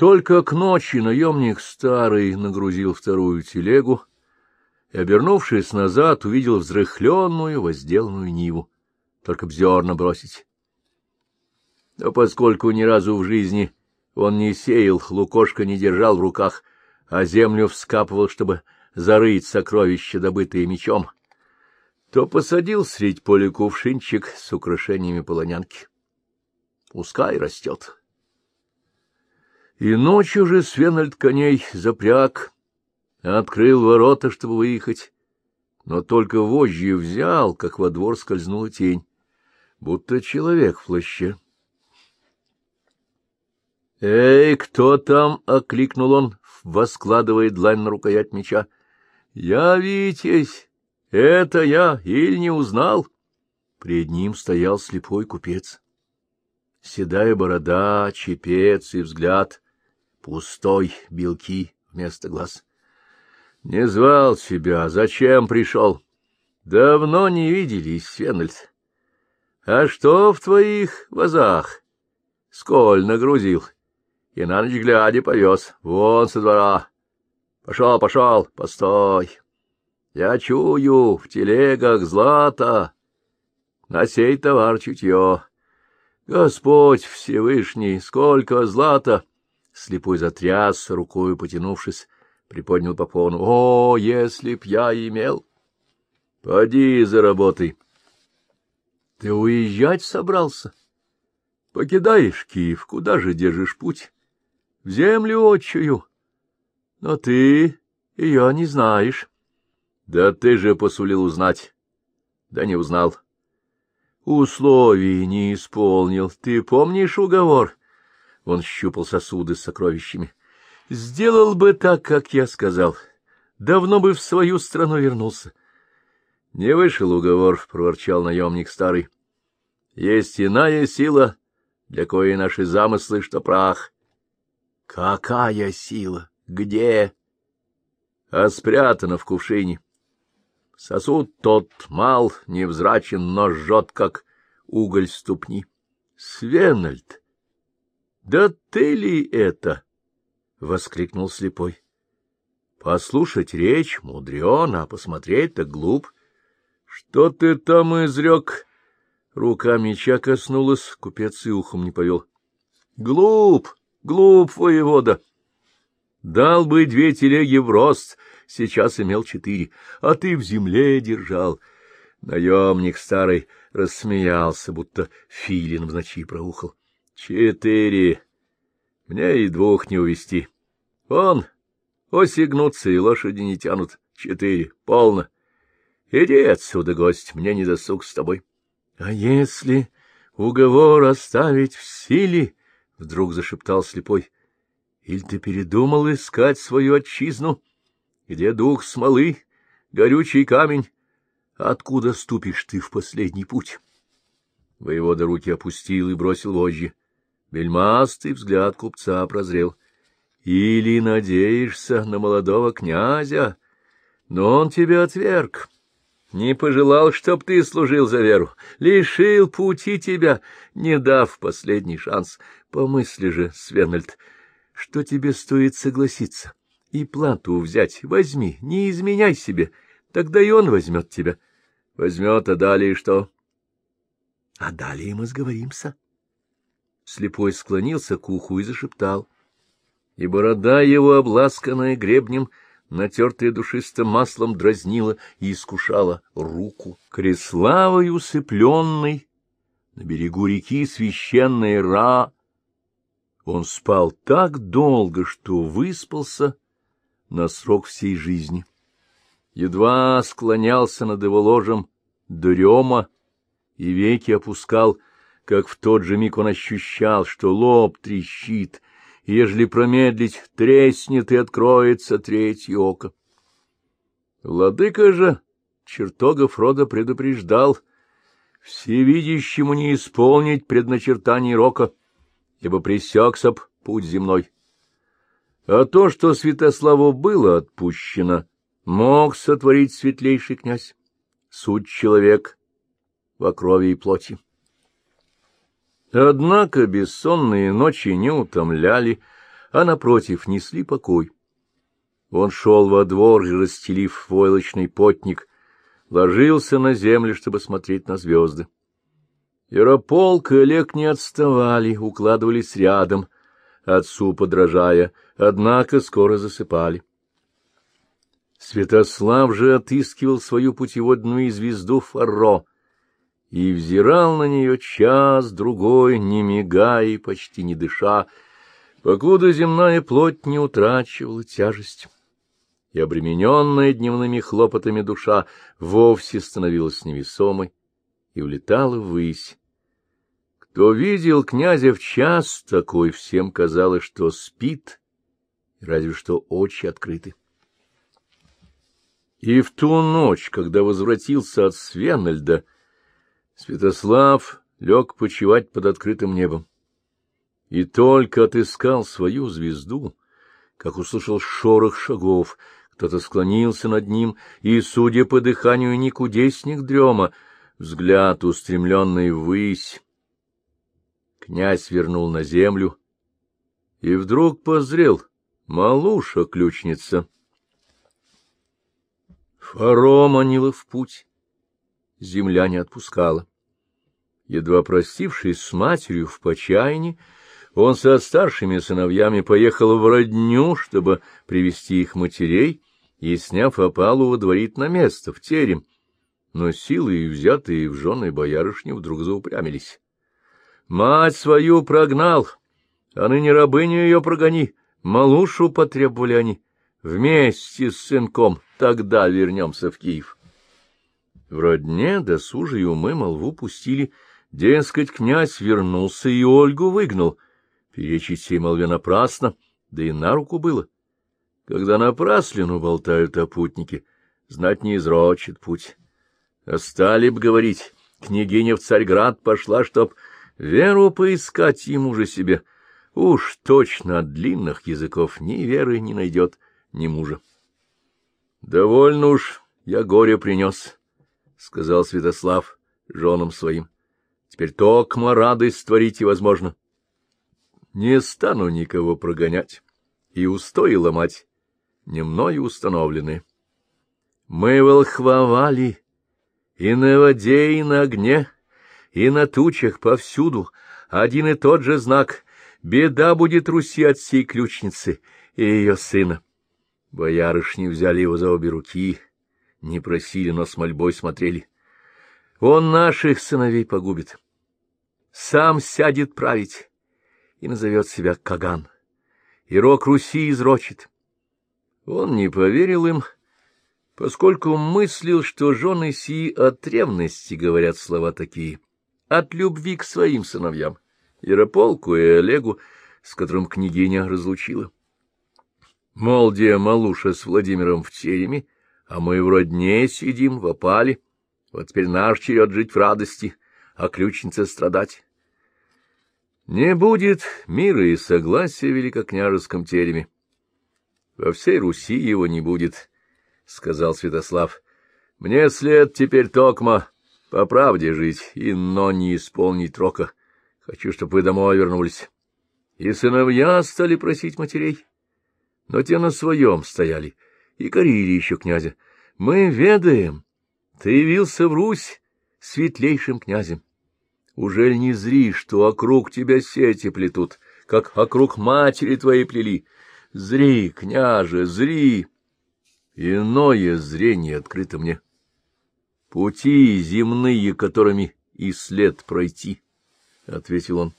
Только к ночи наемник старый нагрузил вторую телегу и, обернувшись назад, увидел взрыхленную, возделанную ниву. Только б зерна бросить. Но поскольку ни разу в жизни он не сеял, лукошка не держал в руках, а землю вскапывал, чтобы зарыть сокровища, добытые мечом, то посадил средь поля кувшинчик с украшениями полонянки. Пускай растет. И ночью же Свенальд коней запряг, открыл ворота, чтобы выехать, но только вожжи взял, как во двор скользнула тень, будто человек в плаще. — Эй, кто там? — окликнул он, воскладывая длань на рукоять меча. — Я Витязь! Это я! Или не узнал? Пред ним стоял слепой купец. Седая борода, чепец и взгляд, пустой, белки вместо глаз. — Не звал тебя, зачем пришел? — Давно не виделись, Свенальд. — А что в твоих вазах? — Сколь нагрузил. — и на ночь глядя повез. Вон со двора. Пошел, пошел, постой. Я чую в телегах злато, на сей товар чутье. Господь Всевышний, сколько злата! Слепой затряс, рукою потянувшись, приподнял попону. О, если б я имел! Поди заработай. Ты уезжать собрался? Покидаешь Киев, куда же держишь путь? в землю отчую. Но ты ее не знаешь. Да ты же посулил узнать. Да не узнал. Условий не исполнил. Ты помнишь уговор? Он щупал сосуды с сокровищами. Сделал бы так, как я сказал. Давно бы в свою страну вернулся. Не вышел уговор, — проворчал наемник старый. Есть иная сила, для коей наши замыслы, что прах. Какая сила? Где? А спрятана в кувшине. Сосуд тот мал, невзрачен, но жжет, как уголь ступни. Свенальд! Да ты ли это? — воскликнул слепой. Послушать речь мудрено, а посмотреть-то глуп. Что ты там изрек? Рука меча коснулась, купец и ухом не повел. Глуп! Глуп, воевода. Дал бы две телеги в рост, сейчас имел четыре, а ты в земле держал. Наемник старый рассмеялся, будто филин в ночи проухал. Четыре. Мне и двух не увести. Он осигнутся, и лошади не тянут. Четыре. Полно. Иди отсюда, гость, мне не досуг с тобой. А если уговор оставить в силе? — вдруг зашептал слепой. — Иль ты передумал искать свою отчизну? Где дух смолы, горючий камень? Откуда ступишь ты в последний путь? Воевода руки опустил и бросил вожжи. Бельмастый взгляд купца прозрел. — Или надеешься на молодого князя? Но он тебя отверг. Не пожелал, чтоб ты служил за веру, лишил пути тебя, не дав последний шанс. Помысли же, Свенальд, что тебе стоит согласиться и плату взять. Возьми, не изменяй себе, тогда и он возьмет тебя. Возьмет, а далее что? А далее мы сговоримся. Слепой склонился к уху и зашептал. И борода его, обласканная гребнем, натертая душистым маслом, дразнила и искушала руку. Креславой усыпленный на берегу реки священной Ра он спал так долго, что выспался на срок всей жизни. Едва склонялся над его ложем дрема и веки опускал, как в тот же миг он ощущал, что лоб трещит, и ежели промедлить, треснет и откроется третье око. Владыка же чертогов рода предупреждал, всевидящему не исполнить предначертаний рока — ибо пресекся б путь земной. А то, что Святославу было отпущено, мог сотворить светлейший князь, суть человек во крови и плоти. Однако бессонные ночи не утомляли, а напротив несли покой. Он шел во двор расстелив войлочный потник, ложился на землю, чтобы смотреть на звезды. Ярополк и Олег не отставали, укладывались рядом, отцу подражая, однако скоро засыпали. Святослав же отыскивал свою путеводную звезду Фаро и взирал на нее час-другой, не мигая и почти не дыша, покуда земная плоть не утрачивала тяжесть, и обремененная дневными хлопотами душа вовсе становилась невесомой и улетала ввысь. Кто видел князя в час такой, всем казалось, что спит, разве что очи открыты. И в ту ночь, когда возвратился от Свенальда, Святослав лег почевать под открытым небом. И только отыскал свою звезду, как услышал шорох шагов, кто-то склонился над ним, и, судя по дыханию, не кудесник дрема, взгляд, устремленный ввысь, князь вернул на землю и вдруг позрел малуша-ключница — Фаро манила в путь. Земля не отпускала. Едва простившись с матерью в почаянии, он со старшими сыновьями поехал в родню, чтобы привести их матерей и, сняв опалу, водворить на место, в терем. Но силы, взятые в жены боярышни, вдруг заупрямились. «Мать свою прогнал, а ныне рабыню ее прогони, малушу потребовали они, вместе с сынком» Тогда вернемся в Киев. В родне досужие умы молву пустили. Дескать, князь вернулся и Ольгу выгнал. Перечить сей молве напрасно, да и на руку было. Когда напраслину болтают о путнике, знать не изрочит путь. А стали б говорить, княгиня в Царьград пошла, чтоб веру поискать ему же себе. Уж точно от длинных языков ни веры не найдет, ни мужа. — Довольно уж я горе принес, — сказал Святослав женам своим. — Теперь токмо радость творить и возможно. Не стану никого прогонять и устои ломать, не мною установлены. Мы волхвовали и на воде, и на огне, и на тучах повсюду, один и тот же знак — беда будет Руси от сей ключницы и ее сына. Боярышни взяли его за обе руки, не просили, но с мольбой смотрели. Он наших сыновей погубит. Сам сядет править и назовет себя Каган. И рок Руси изрочит. Он не поверил им, поскольку мыслил, что жены сии от ревности говорят слова такие, от любви к своим сыновьям, Ярополку и Олегу, с которым княгиня разлучила. Мол, где Малуша с Владимиром в тереме, а мы вроде не сидим в опале. Вот теперь наш черед жить в радости, а ключница страдать. Не будет мира и согласия в великокняжеском тереме. Во всей Руси его не будет, — сказал Святослав. Мне след теперь токма по правде жить, и но не исполнить рока. Хочу, чтобы вы домой вернулись. И сыновья стали просить матерей но те на своем стояли и корили еще князя. Мы ведаем, ты явился в Русь светлейшим князем. Ужель не зри, что вокруг тебя сети плетут, как вокруг матери твоей плели? Зри, княже, зри! Иное зрение открыто мне. Пути земные, которыми и след пройти, — ответил он.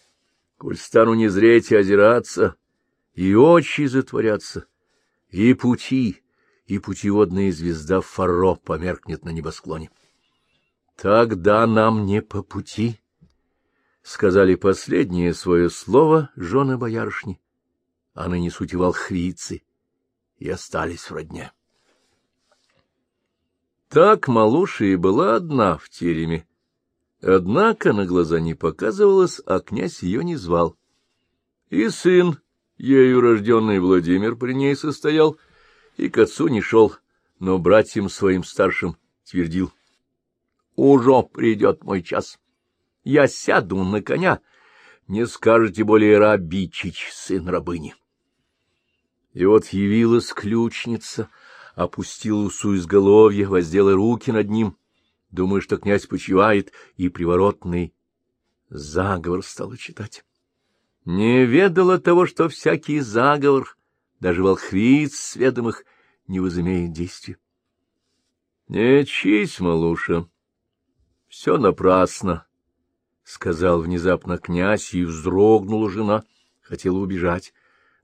Коль стану не зреть и озираться, и очи затворятся, и пути, и путеводная звезда Фаро померкнет на небосклоне. Тогда нам не по пути, — сказали последнее свое слово жены боярышни, а ныне сути волхвицы, и остались в родне. Так Малуша и была одна в тереме, однако на глаза не показывалась, а князь ее не звал. И сын Ею рожденный Владимир при ней состоял и к отцу не шел, но братьям своим старшим твердил. — Уже придет мой час. Я сяду на коня. Не скажете более рабичич, сын рабыни. И вот явилась ключница, опустила усу изголовья, воздела руки над ним, думая, что князь почивает, и приворотный заговор стала читать. Не ведала того, что всякий заговор, даже волхвиц сведомых, не возымеет действия. — Не чись, малуша, все напрасно, — сказал внезапно князь, и вздрогнула жена, хотела убежать,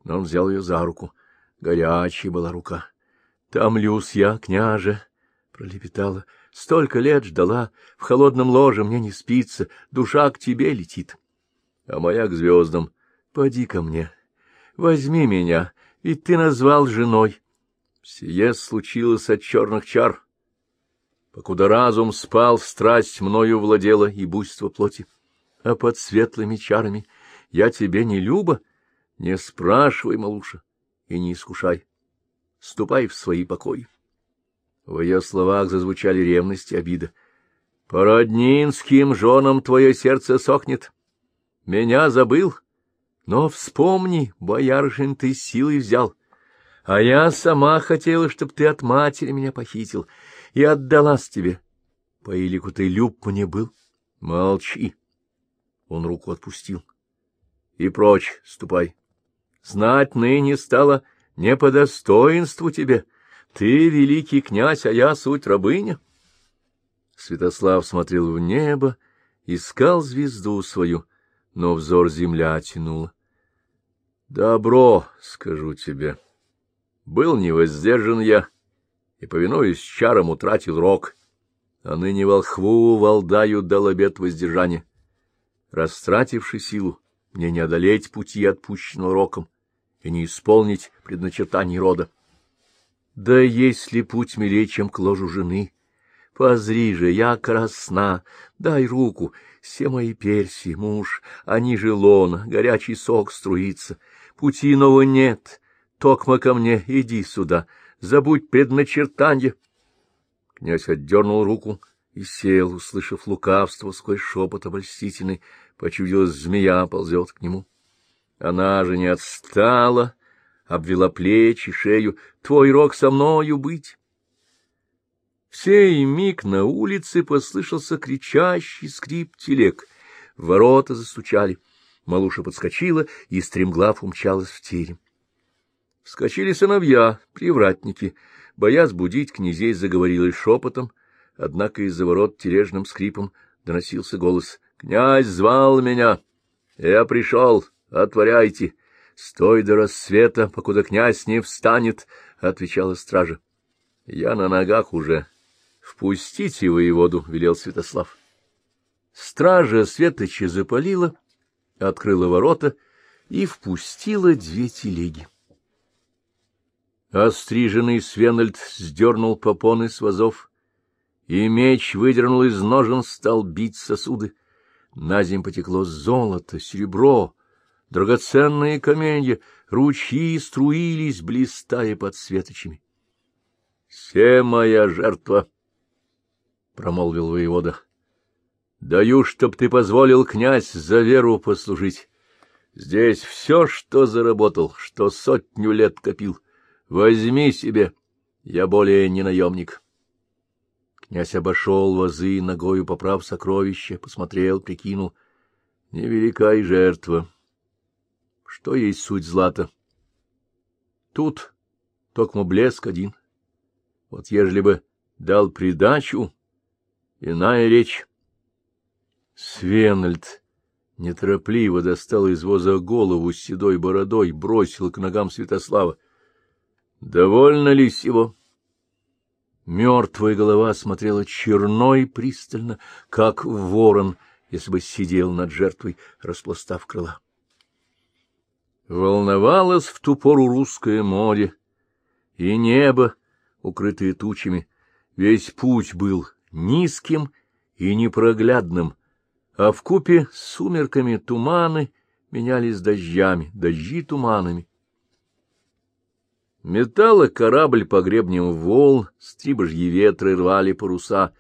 но он взял ее за руку. Горячая была рука. — Томлюсь я, княже, — пролепетала, — столько лет ждала, в холодном ложе мне не спится, душа к тебе летит. А моя к звездам. Поди ко мне, возьми меня, ведь ты назвал женой. Сие случилось от черных чар. Покуда разум спал, страсть мною владела и буйство плоти. А под светлыми чарами я тебе не люба, не спрашивай, малуша, и не искушай. Ступай в свои покои. В ее словах зазвучали ревность и обида. По роднинским женам твое сердце сохнет. Меня забыл, но вспомни, боярышин ты силой взял. А я сама хотела, чтоб ты от матери меня похитил и отдалась тебе. По илику ты люб мне был. Молчи. Он руку отпустил. И прочь, ступай. Знать ныне стало не по достоинству тебе. Ты великий князь, а я суть рабыня. Святослав смотрел в небо, искал звезду свою, но взор земля тянула. Добро, скажу тебе. Был невоздержан я, и, повинуясь чарам, утратил рог, а ныне волхву Валдаю дал обет воздержания. Растративши силу, мне не одолеть пути, отпущенного роком, и не исполнить предначертаний рода. Да если путь милее, чем к ложу жены, позри же, я красна, дай руку, все мои перси, муж, они же лона, горячий сок струится, пути иного нет, токма ко мне, иди сюда, забудь предначертанье. Князь отдернул руку и сел, услышав лукавство сквозь шепот обольстительный, почудилась змея ползет к нему. Она же не отстала, обвела плечи, шею, твой рок со мною быть. В сей миг на улице послышался кричащий скрип телег. Ворота застучали. Малуша подскочила и стремглав умчалась в терем. Вскочили сыновья, привратники. Боясь будить князей, заговорила шепотом, однако из-за ворот тережным скрипом доносился голос. — Князь звал меня. Я пришел. Отворяйте. Стой до рассвета, покуда князь не встанет, — отвечала стража. — Я на ногах уже. Впустите воеводу, — велел Святослав. Стража светоча запалила открыла ворота и впустила две телеги. Остриженный Свенальд сдернул попоны с вазов, и меч выдернул из ножен, стал бить сосуды. На земь потекло золото, серебро, драгоценные каменья, ручьи струились, блистая под светочами. — Все моя жертва! — промолвил воевода. Даю, чтоб ты позволил, князь, за веру послужить. Здесь все, что заработал, что сотню лет копил. Возьми себе, я более не наемник. Князь обошел вазы, ногою поправ сокровища, посмотрел, прикинул. Невелика и жертва. Что есть суть злата? Тут токмо блеск один. Вот ежели бы дал придачу, иная речь. Свенальд неторопливо достал из воза голову с седой бородой, бросил к ногам Святослава. — Довольно ли сего? Мертвая голова смотрела черной пристально, как ворон, если бы сидел над жертвой, распластав крыла. Волновалось в ту пору русское море, и небо, укрытое тучами, весь путь был низким и непроглядным, а в купе с сумерками туманы менялись дождями, дожди туманами. Металла корабль по гребням волн, стрибожьи ветры рвали паруса,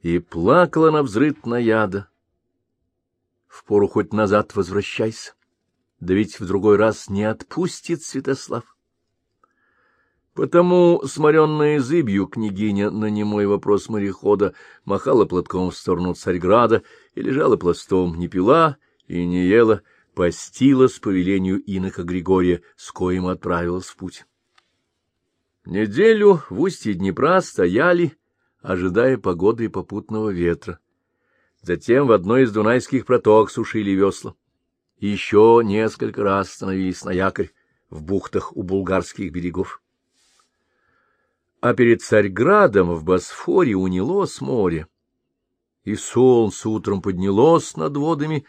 и плакала на взрыт наяда. Впору хоть назад возвращайся, да ведь в другой раз не отпустит Святослав. Потому, сморенная зыбью, княгиня на немой вопрос морехода махала платком в сторону Царьграда и лежала пластом, не пила и не ела, постила с повелению инока Григория, с коим отправилась в путь. Неделю в устье Днепра стояли, ожидая погоды и попутного ветра. Затем в одной из дунайских проток сушили весла. Еще несколько раз становились на якорь в бухтах у булгарских берегов. А перед Царьградом в Босфоре унялось море, и солнце утром поднялось над водами.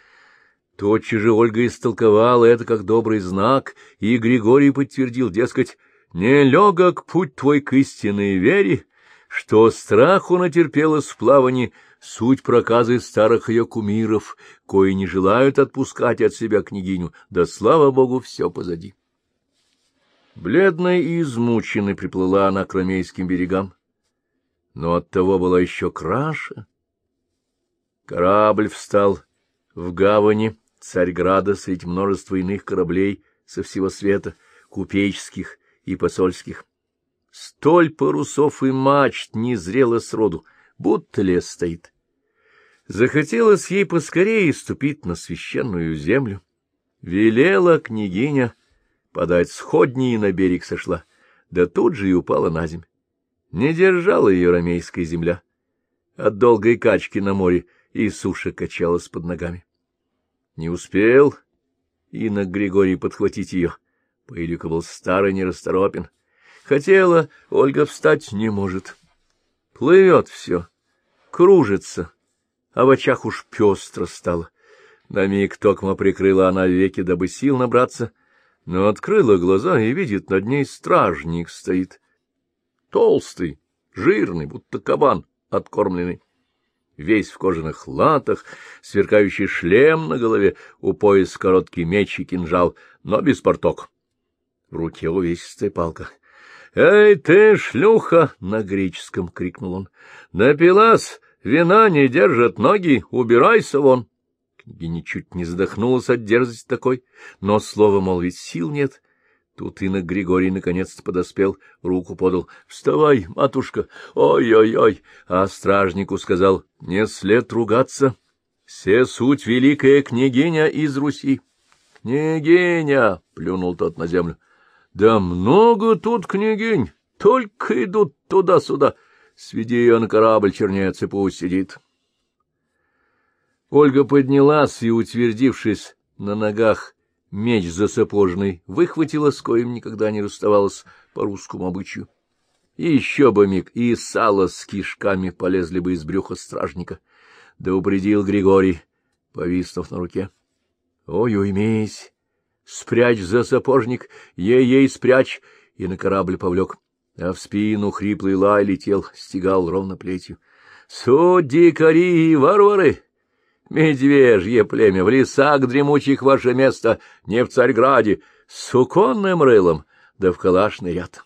Тотчас же Ольга истолковала это как добрый знак, и Григорий подтвердил, дескать, «Не легок путь твой к истинной вере, что страху натерпелась в плавании, суть проказы старых ее кумиров, кои не желают отпускать от себя княгиню, да, слава богу, все позади». Бледная и измученной приплыла она к ромейским берегам, но оттого была еще краше. Корабль встал в гавани Царьграда среди множества иных кораблей со всего света, купеческих и посольских. Столь парусов и мачт не зрело сроду, будто лес стоит. Захотелось ей поскорее ступить на священную землю. Велела княгиня — подать сходни и на берег сошла, да тут же и упала на земь. Не держала ее ромейская земля. От долгой качки на море и суша качалась под ногами. Не успел инок Григорий подхватить ее. Пылюка был старый, нерасторопен. Хотела, Ольга встать не может. Плывет все, кружится, а в очах уж пестро стало. На миг токмо прикрыла она веки, дабы сил набраться — но открыла глаза и видит, над ней стражник стоит. Толстый, жирный, будто кабан откормленный. Весь в кожаных латах, сверкающий шлем на голове, у пояс короткий меч и кинжал, но без порток. В руке увесистая палка. — Эй, ты, шлюха! — на греческом крикнул он. — Напилась, вина не держат ноги, убирайся вон! — Княгиня чуть не задохнулась от дерзости такой, но слова молвить сил нет. Тут инок Григорий наконец-то подоспел, руку подал. — Вставай, матушка! Ой-ой-ой! А стражнику сказал, — не след ругаться. Все суть великая княгиня из Руси. — Княгиня! — плюнул тот на землю. — Да много тут княгинь, только идут туда-сюда. Сведи ее на корабль, чернец, и пусть сидит. — Ольга поднялась и, утвердившись на ногах, меч засапожный, выхватила, с коим никогда не расставалась по русскому обычаю. Еще бы миг, и сало с кишками полезли бы из брюха стражника. Да упредил Григорий, повиснув на руке. Ой, уймись! Спрячь за сапожник, ей-ей спрячь! И на корабль повлек. А в спину хриплый лай летел, стегал ровно плетью. — Суть дикари и варвары! Медвежье племя, в лесах дремучих ваше место, не в Царьграде, с суконным рылом, да в калашный ряд.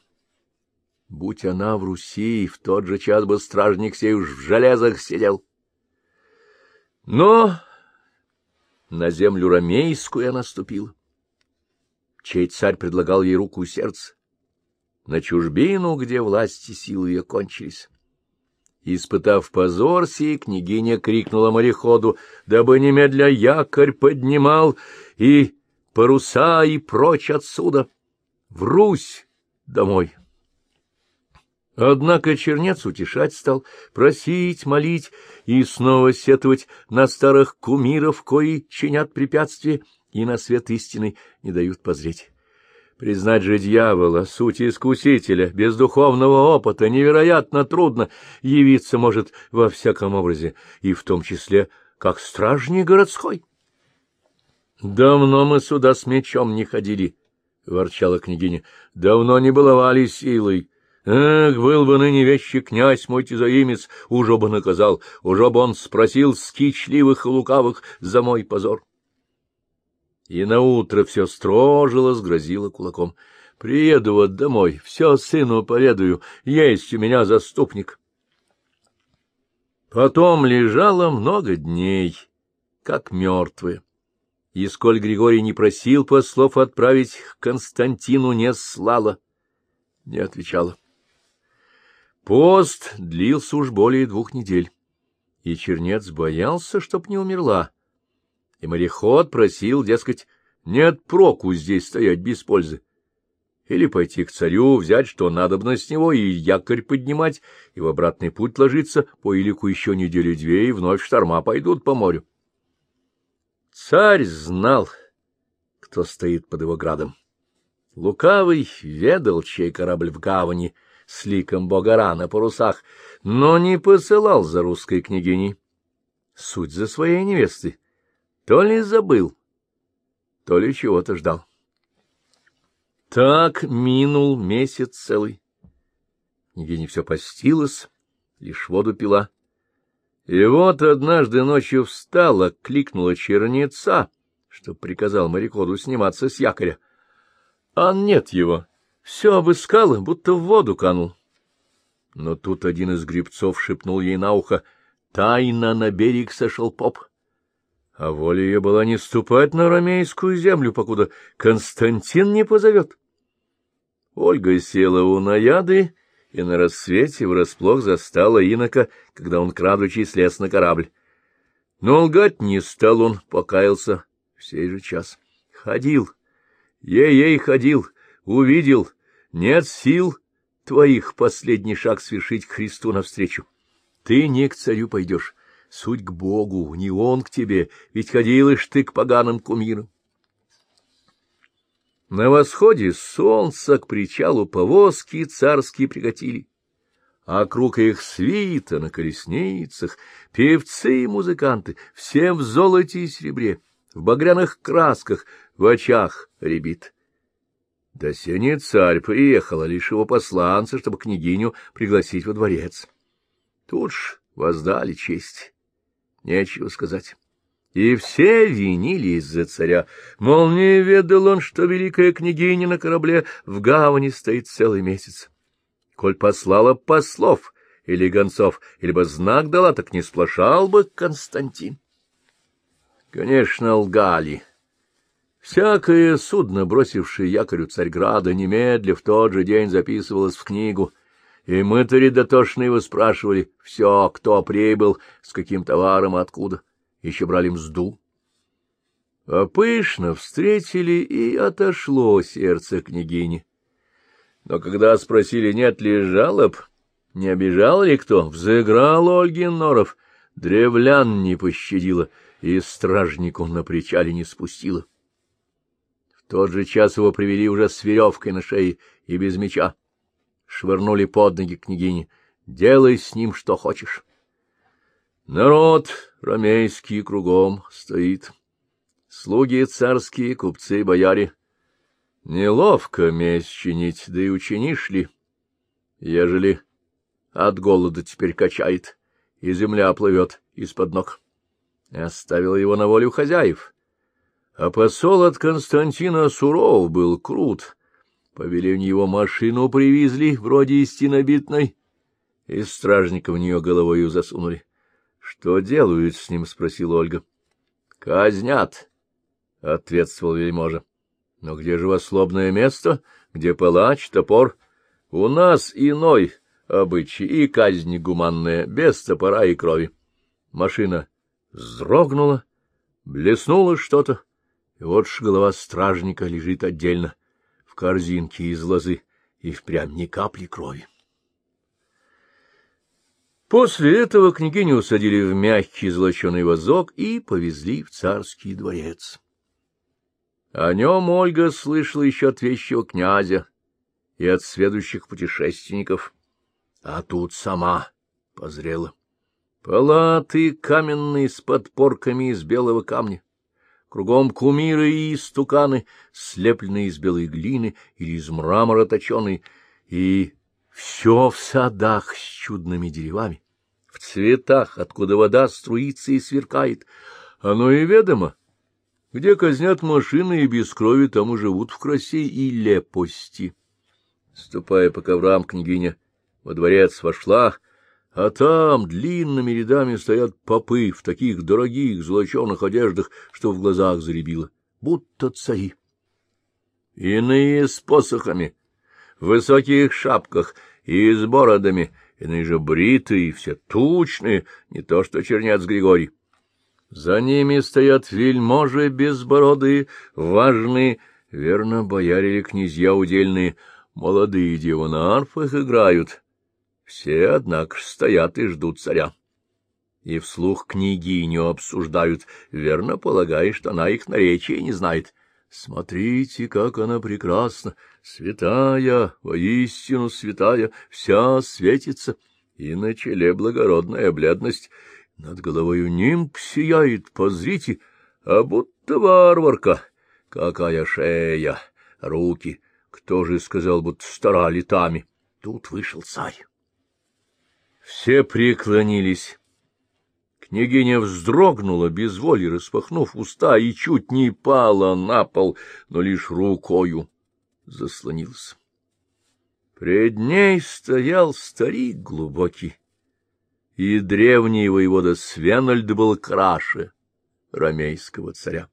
Будь она в Руси, в тот же час бы стражник сей уж в железах сидел. Но на землю ромейскую она ступила. Чей царь предлагал ей руку и сердце, на чужбину, где власти силы ее кончились. Испытав позор сей, княгиня крикнула мореходу, дабы немедля якорь поднимал и паруса и прочь отсюда, в Русь домой. Однако чернец утешать стал, просить, молить и снова сетовать на старых кумиров, кои чинят препятствия и на свет истины не дают позреть. Признать же дьявола, суть искусителя, без духовного опыта, невероятно трудно явиться может во всяком образе, и в том числе как стражник городской. — Давно мы сюда с мечом не ходили, — ворчала княгиня, — давно не баловали силой. Эх, был бы ныне вещи князь мой тизаимец, уже бы наказал, уже бы он спросил скичливых и лукавых за мой позор и наутро все строжило, сгрозило кулаком. «Приеду вот домой, все сыну поведаю, есть у меня заступник». Потом лежало много дней, как мертвые. И сколь Григорий не просил послов отправить Константину, не слала. не отвечала. Пост длился уж более двух недель, и Чернец боялся, чтоб не умерла. И мореход просил, дескать, нет проку здесь стоять без пользы. Или пойти к царю, взять, что надобно с него, и якорь поднимать, и в обратный путь ложиться, по илику еще недели-две, и вновь шторма пойдут по морю. Царь знал, кто стоит под его градом. Лукавый ведал, чей корабль в гавани с ликом бога на парусах, но не посылал за русской княгиней. Суть за своей невесты. То ли забыл, то ли чего-то ждал. Так минул месяц целый. Княгиня все постилась, лишь воду пила. И вот однажды ночью встала, кликнула чернеца, что приказал мореходу сниматься с якоря. А нет его. Все обыскала, будто в воду канул. Но тут один из грибцов шепнул ей на ухо. Тайно на берег сошел поп. А воля ее была не ступать на ромейскую землю, покуда Константин не позовет. Ольга села у наяды и на рассвете врасплох застала инока, когда он, крадучий, слез на корабль. Но лгать не стал он, покаялся в сей же час. Ходил, ей-ей ходил, увидел, нет сил твоих последний шаг свершить к Христу навстречу. Ты не к царю пойдешь, суть к Богу, не он к тебе, ведь ходил ишь ты к поганым кумирам. На восходе солнца к причалу повозки царские прикатили, а круг их свита на колесницах, певцы и музыканты, все в золоте и серебре, в багряных красках, в очах ребит. До сени царь приехал, а лишь его посланца, чтобы княгиню пригласить во дворец. Тут ж воздали честь, нечего сказать. И все винились за царя, мол, не ведал он, что великая княгиня на корабле в гавани стоит целый месяц. Коль послала послов или гонцов, или бы знак дала, так не сплошал бы Константин. Конечно, лгали. Всякое судно, бросившее якорю Царьграда, немедля в тот же день записывалось в книгу, и мытари дотошные выспрашивали все, кто прибыл, с каким товаром откуда еще брали мзду. А пышно встретили, и отошло сердце княгини. Но когда спросили, нет ли жалоб, не обижал ли кто, взыграл Ольгин Норов, древлян не пощадила и стражнику на причале не спустила. В тот же час его привели уже с веревкой на шее и без меча. Швырнули под ноги княгини. Делай с ним что хочешь. Народ ромейский кругом стоит. Слуги царские, купцы, бояре. Неловко месть чинить, да и учинишь ли, ежели от голода теперь качает, и земля плывет из-под ног. Оставил его на волю хозяев. А посол от Константина Суров был крут. По велению его машину привезли, вроде истинобитной, и стражника в нее головою засунули. Что делают с ним? — спросила Ольга. — Казнят, — ответствовал вельможа. — Но где же вас лобное место? Где палач, топор? У нас иной обычай и казнь гуманная, без топора и крови. Машина вздрогнула, блеснуло что-то, и вот ж голова стражника лежит отдельно, в корзинке из лозы, и впрямь ни капли крови. После этого княгиню усадили в мягкий золоченый вазок и повезли в царский дворец. О нем Ольга слышала еще от вещего князя и от следующих путешественников, а тут сама позрела. Палаты каменные с подпорками из белого камня, кругом кумиры и истуканы, слепленные из белой глины или из мрамора точеные, и все в садах с чудными деревами, в цветах, откуда вода струится и сверкает. Оно и ведомо. Где казнят машины и без крови, там и живут в красе и лепости. Ступая по коврам, княгиня во дворец вошла, а там длинными рядами стоят попы в таких дорогих золоченых одеждах, что в глазах заребило, будто цари. Иные с посохами, в высоких шапках и с бородами, иные же бритые, все тучные, не то что чернец Григорий. За ними стоят вельможи безбородые, важные, верно, бояре или князья удельные, молодые девы на арфах играют. Все, однако, стоят и ждут царя. И вслух княгиню обсуждают, верно полагая, что она их наречия не знает. Смотрите, как она прекрасна, святая, воистину святая, вся светится, и на челе благородная бледность — над головою нимб сияет, позрите, а будто варварка. Какая шея, руки, кто же сказал, будто стара летами. Тут вышел царь. Все преклонились. Княгиня вздрогнула, без воли распахнув уста, и чуть не пала на пол, но лишь рукою заслонился. Пред ней стоял старик глубокий, и древний воевода Свенальд был краше ромейского царя.